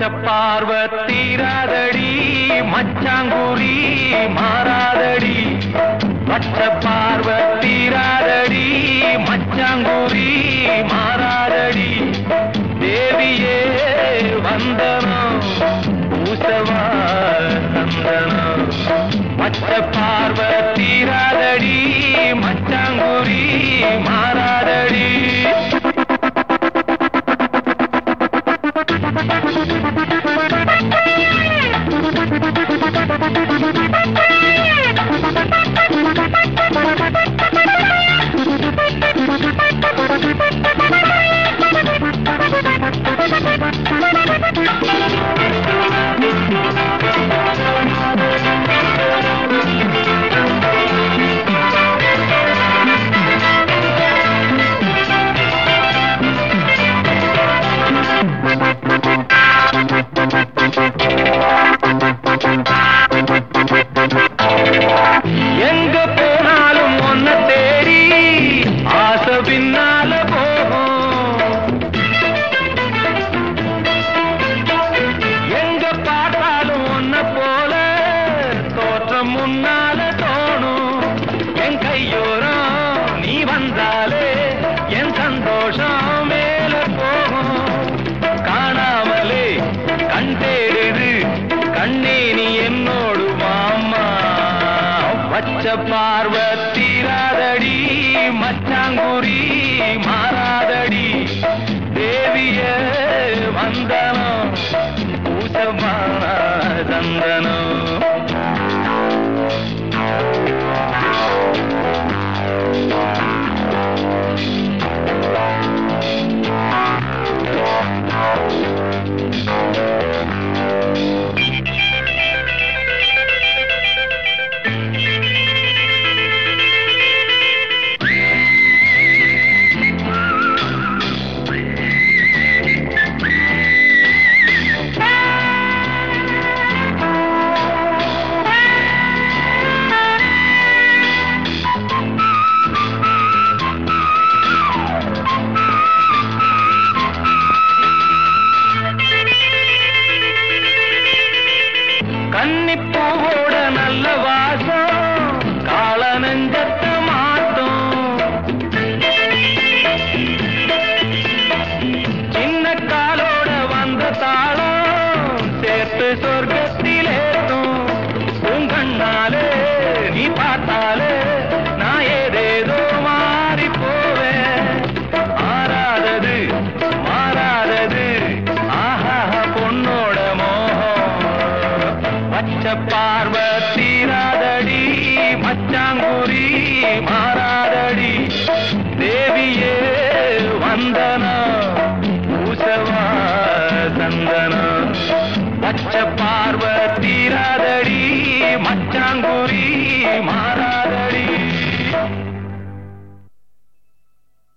பச்சப்பார்வத்தீராதடி மச்சாங்குரி மாறாதடி. பச்சப்பார்வத்தீராதடி பார்வை மச்சாங்குரி மாறாதடி. தேவியே வந்தனம் பூசவா சந்தனம் பச்ச பார்வத்தீராதடி மச்சாங்குறி மாறாதடி. தேவிய வந்தனம் பூசமான சந்தனம் சேர்த்து சொர்க்கத்திலேத்தும் உங்கண்ணாலே நீ பார்த்தாலே நான் ஏதேதோ மாறி போவேன். மாறாதது மாறாதது ஆஹா பொண்ணோட மோகம். பச்ச பார்வை தீராதடி மச்சாங்குரி மாற வந்தனம்